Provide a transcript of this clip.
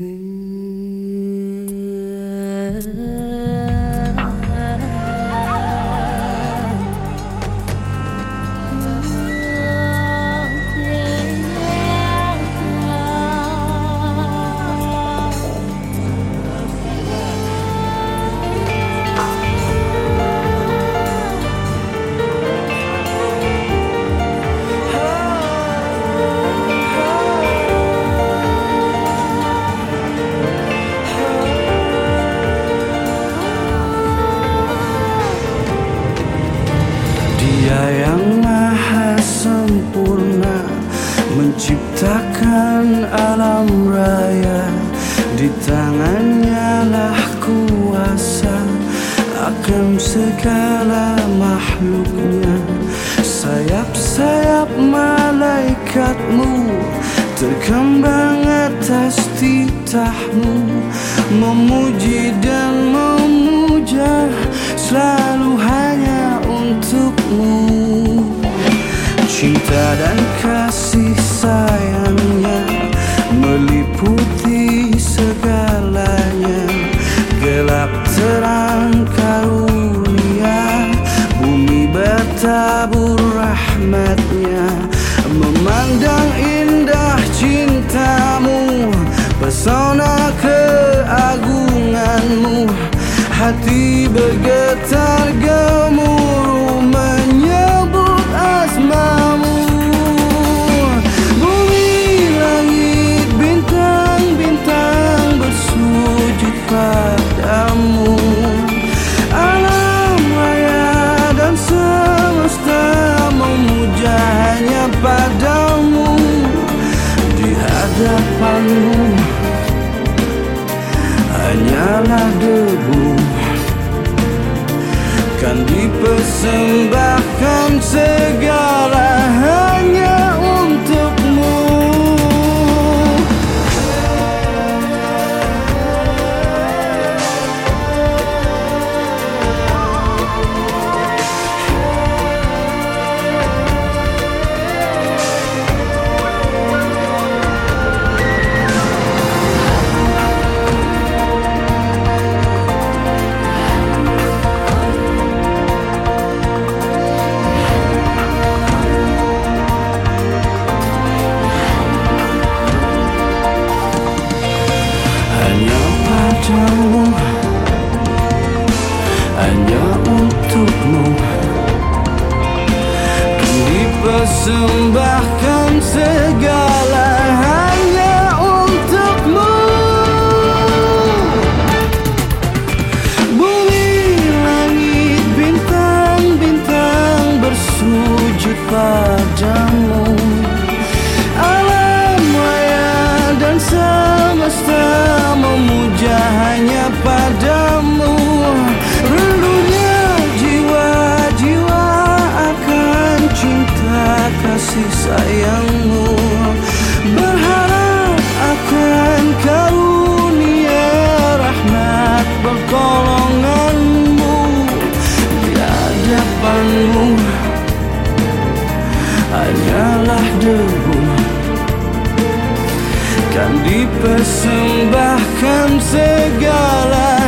Mm-hmm. Menciptakan alam raya Di tangannya lah kuasa. Akan segala makhluknya Sayap-sayap malaikatmu Terkembang atas titahmu. Memuji dan memuja Selalu hanya untukmu. Cinta dan rahmatnya Memandang indah cintamu Pesona keagunganmu. Hati bergetar hanyalah debu. Kan dipersembahkan segala dipersembahkan segala hanya untukmu. Bumi, langit, bintang-bintang bersujud padamu. Alam raya dan semesta memuja hanya padamu kasih sayangmu. Berharap akan karunia rahmat pertolonganmu. Di hadapanmu hanyalah debu. Kan dipersembahkan segala